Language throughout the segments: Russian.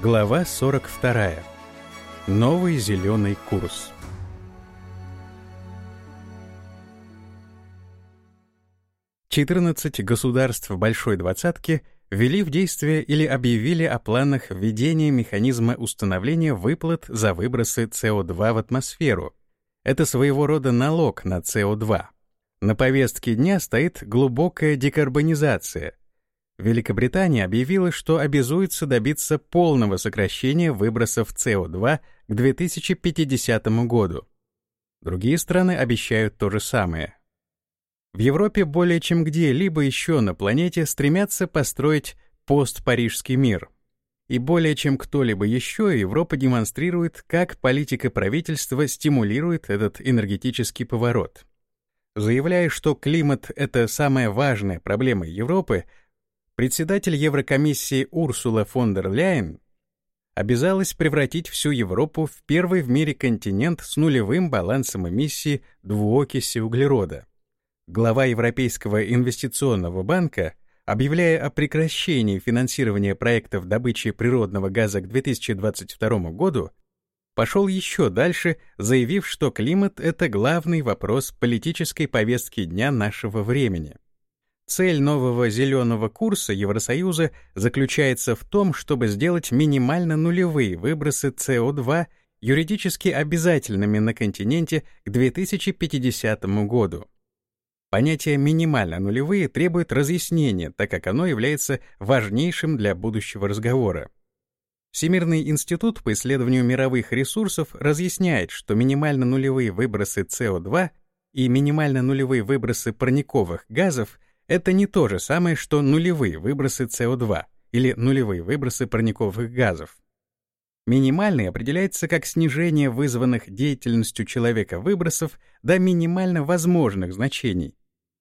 Глава 42. Новый зеленый курс. Четырнадцать государств Большой Двадцатки ввели в действие или объявили о планах введения механизма установления выплат за выбросы СО2 в атмосферу. Это своего рода налог на СО2. На повестке дня стоит глубокая декарбонизация, Великобритания объявила, что обязуется добиться полного сокращения выбросов СО2 к 2050 году. Другие страны обещают то же самое. В Европе более чем где-либо еще на планете стремятся построить постпарижский мир. И более чем кто-либо еще Европа демонстрирует, как политика правительства стимулирует этот энергетический поворот. Заявляя, что климат — это самая важная проблема Европы, председатель Еврокомиссии Урсула фон дер Ляйен обязалась превратить всю Европу в первый в мире континент с нулевым балансом эмиссии двуокиси углерода. Глава Европейского инвестиционного банка, объявляя о прекращении финансирования проектов добычи природного газа к 2022 году, пошел еще дальше, заявив, что климат — это главный вопрос политической повестки дня нашего времени — Цель нового зеленого курса Евросоюза заключается в том, чтобы сделать минимально нулевые выбросы СО2 юридически обязательными на континенте к 2050 году. Понятие «минимально нулевые» требует разъяснения, так как оно является важнейшим для будущего разговора. Всемирный институт по исследованию мировых ресурсов разъясняет, что минимально нулевые выбросы СО2 и минимально нулевые выбросы парниковых газов — это не то же самое, что нулевые выбросы СО2 или нулевые выбросы парниковых газов. Минимальный определяется как снижение вызванных деятельностью человека выбросов до минимально возможных значений.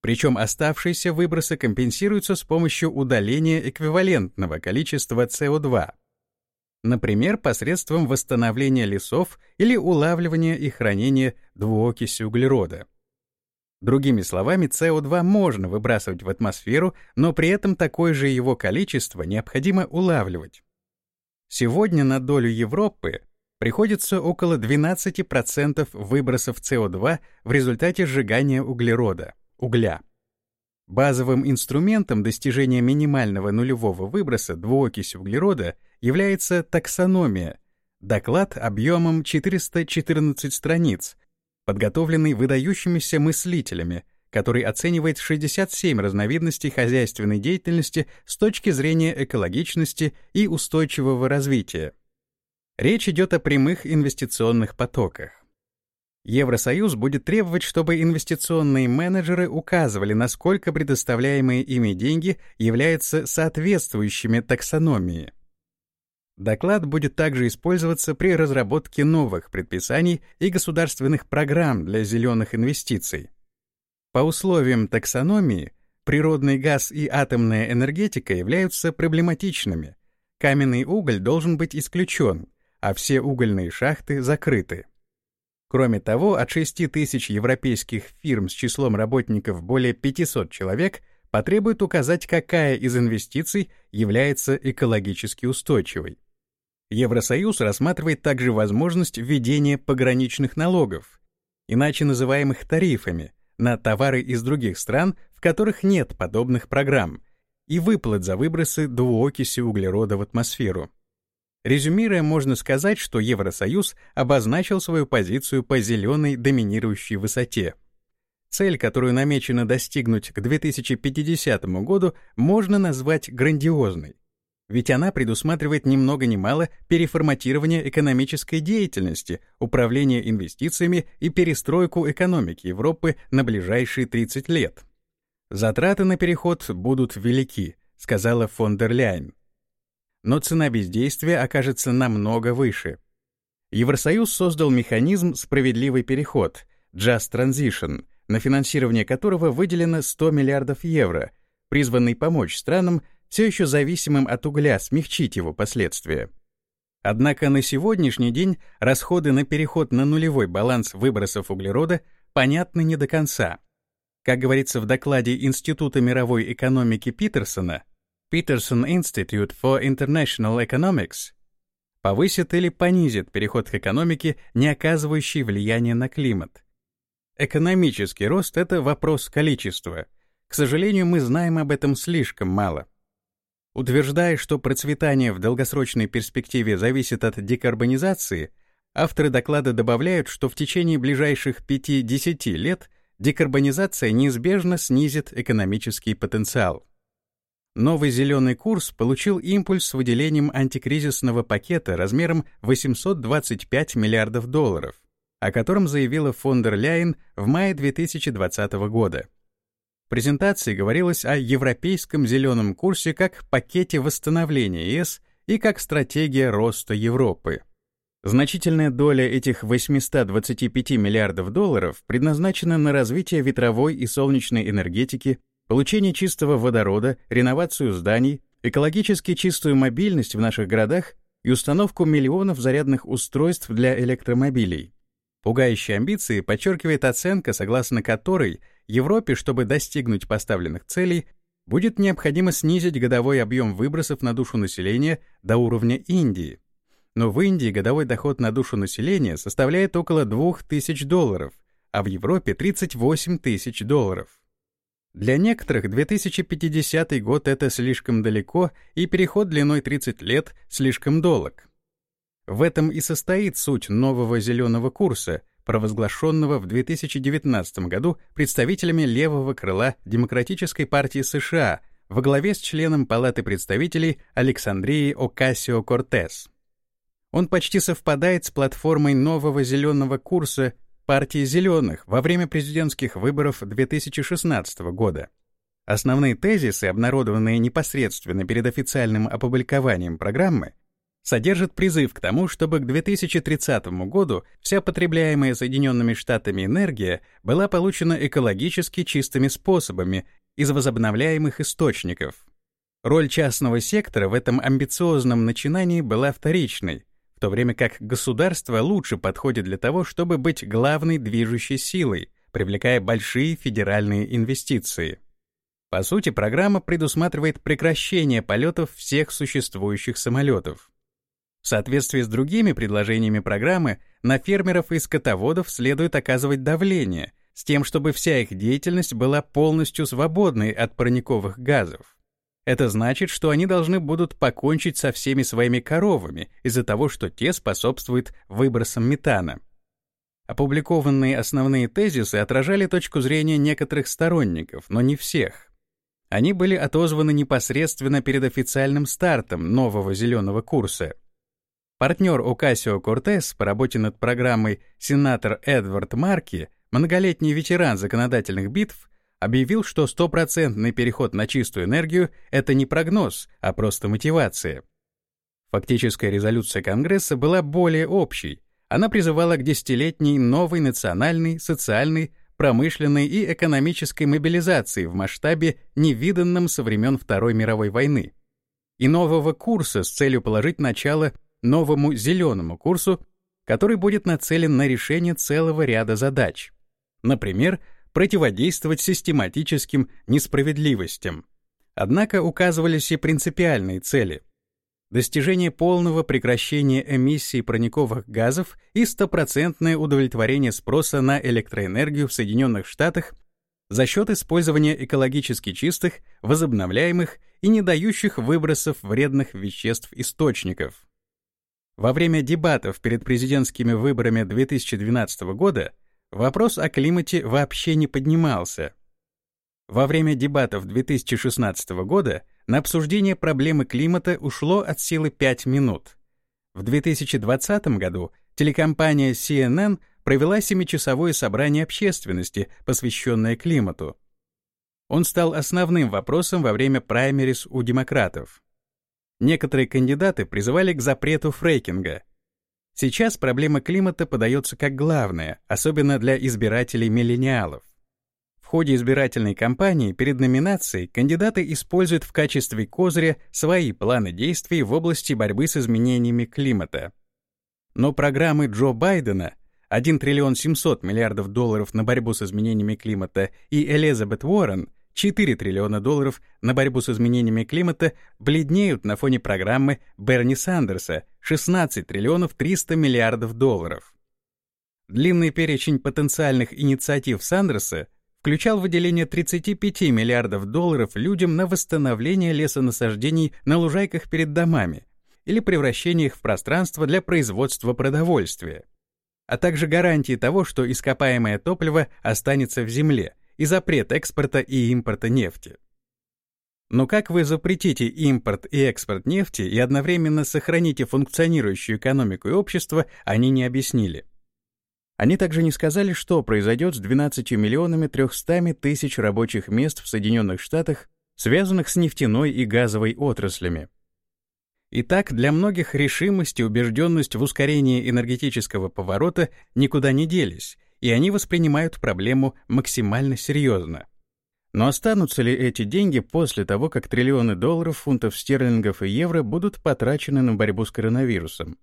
Причем оставшиеся выбросы компенсируются с помощью удаления эквивалентного количества СО2. Например, посредством восстановления лесов или улавливания и хранения двуокиси углерода. Другими словами, СО2 можно выбрасывать в атмосферу, но при этом такое же его количество необходимо улавливать. Сегодня на долю Европы приходится около 12% выбросов СО2 в результате сжигания углерода, угля. Базовым инструментом достижения минимального нулевого выброса двуокиси углерода является таксономия, доклад объемом 414 страниц, подготовленный выдающимися мыслителями, который оценивает 67 разновидностей хозяйственной деятельности с точки зрения экологичности и устойчивого развития. Речь идет о прямых инвестиционных потоках. Евросоюз будет требовать, чтобы инвестиционные менеджеры указывали, насколько предоставляемые ими деньги являются соответствующими таксономии. Доклад будет также использоваться при разработке новых предписаний и государственных программ для зеленых инвестиций. По условиям таксономии, природный газ и атомная энергетика являются проблематичными. Каменный уголь должен быть исключен, а все угольные шахты закрыты. Кроме того, от 6 тысяч европейских фирм с числом работников более 500 человек потребует указать, какая из инвестиций является экологически устойчивой. Евросоюз рассматривает также возможность введения пограничных налогов, иначе называемых тарифами, на товары из других стран, в которых нет подобных программ, и выплат за выбросы двуокиси углерода в атмосферу. Резюмируя, можно сказать, что Евросоюз обозначил свою позицию по зеленой доминирующей высоте. Цель, которую намечено достигнуть к 2050 году, можно назвать грандиозной ведь она предусматривает ни много ни мало переформатирование экономической деятельности, управление инвестициями и перестройку экономики Европы на ближайшие 30 лет. Затраты на переход будут велики, сказала фон дер Ляйн. Но цена бездействия окажется намного выше. Евросоюз создал механизм «Справедливый переход» Just Transition, на финансирование которого выделено 100 миллиардов евро, призванный помочь странам все еще зависимым от угля, смягчить его последствия. Однако на сегодняшний день расходы на переход на нулевой баланс выбросов углерода понятны не до конца. Как говорится в докладе Института мировой экономики Питерсона, Peterson Institute for International Economics, повысит или понизит переход к экономике, не оказывающей влияния на климат. Экономический рост — это вопрос количества. К сожалению, мы знаем об этом слишком мало. Утверждая, что процветание в долгосрочной перспективе зависит от декарбонизации, авторы доклада добавляют, что в течение ближайших 5-10 лет декарбонизация неизбежно снизит экономический потенциал. Новый зеленый курс получил импульс с выделением антикризисного пакета размером 825 миллиардов долларов, о котором заявила фон дер Ляйен в мае 2020 года. В презентации говорилось о европейском зеленом курсе как пакете восстановления ЕС и как стратегия роста Европы. Значительная доля этих 825 миллиардов долларов предназначена на развитие ветровой и солнечной энергетики, получение чистого водорода, реновацию зданий, экологически чистую мобильность в наших городах и установку миллионов зарядных устройств для электромобилей. Пугающие амбиции подчеркивает оценка, согласно которой Европе, чтобы достигнуть поставленных целей, будет необходимо снизить годовой объем выбросов на душу населения до уровня Индии. Но в Индии годовой доход на душу населения составляет около 2000 долларов, а в Европе 38 тысяч долларов. Для некоторых 2050 год — это слишком далеко, и переход длиной 30 лет слишком долг. В этом и состоит суть нового зеленого курса, провозглашенного в 2019 году представителями левого крыла Демократической партии США во главе с членом Палаты представителей Александрией Окасио-Кортес. Он почти совпадает с платформой нового зеленого курса партии «Зеленых» во время президентских выборов 2016 года. Основные тезисы, обнародованные непосредственно перед официальным опубликованием программы, содержат призыв к тому, чтобы к 2030 году вся потребляемая Соединенными Штатами энергия была получена экологически чистыми способами из возобновляемых источников. Роль частного сектора в этом амбициозном начинании была вторичной, то время как государство лучше подходит для того, чтобы быть главной движущей силой, привлекая большие федеральные инвестиции. По сути, программа предусматривает прекращение полетов всех существующих самолетов. В соответствии с другими предложениями программы, на фермеров и скотоводов следует оказывать давление, с тем, чтобы вся их деятельность была полностью свободной от парниковых газов. Это значит, что они должны будут покончить со всеми своими коровами из-за того, что те способствуют выбросам метана. Опубликованные основные тезисы отражали точку зрения некоторых сторонников, но не всех. Они были отозваны непосредственно перед официальным стартом нового зеленого курса. Партнер Окасио Кортес по работе над программой сенатор Эдвард Марки, многолетний ветеран законодательных битв, объявил, что стопроцентный переход на чистую энергию — это не прогноз, а просто мотивация. Фактическая резолюция Конгресса была более общей. Она призывала к десятилетней новой национальной, социальной, промышленной и экономической мобилизации в масштабе, невиданном со времен Второй мировой войны, и нового курса с целью положить начало новому зеленому курсу, который будет нацелен на решение целого ряда задач. Например, противодействовать систематическим несправедливостям. Однако указывались и принципиальные цели. Достижение полного прекращения эмиссии парниковых газов и стопроцентное удовлетворение спроса на электроэнергию в Соединенных Штатах за счет использования экологически чистых, возобновляемых и не дающих выбросов вредных веществ источников. Во время дебатов перед президентскими выборами 2012 года вопрос о климате вообще не поднимался. Во время дебатов 2016 года на обсуждение проблемы климата ушло от силы 5 минут. В 2020 году телекомпания CNN провела семичасовое собрание общественности, посвященное климату. Он стал основным вопросом во время праймерис у демократов. Некоторые кандидаты призывали к запрету фрейкинга — Сейчас проблема климата подается как главная, особенно для избирателей-миллениалов. В ходе избирательной кампании перед номинацией кандидаты используют в качестве козыря свои планы действий в области борьбы с изменениями климата. Но программы Джо Байдена 1 триллион 700 миллиардов долларов на борьбу с изменениями климата и Элизабет Уоррен 4 триллиона долларов на борьбу с изменениями климата бледнеют на фоне программы Берни Сандерса 16 триллионов 300 миллиардов долларов. Длинный перечень потенциальных инициатив Сандерса включал выделение 35 миллиардов долларов людям на восстановление лесонасаждений на лужайках перед домами или превращение их в пространство для производства продовольствия, а также гарантии того, что ископаемое топливо останется в земле и запрет экспорта и импорта нефти. Но как вы запретите импорт и экспорт нефти и одновременно сохраните функционирующую экономику и общество, они не объяснили. Они также не сказали, что произойдет с 12 миллионами 300 тысяч рабочих мест в Соединенных Штатах, связанных с нефтяной и газовой отраслями. Итак, для многих решимость и убежденность в ускорении энергетического поворота никуда не делись, и они воспринимают проблему максимально серьезно. Но останутся ли эти деньги после того, как триллионы долларов, фунтов стерлингов и евро будут потрачены на борьбу с коронавирусом?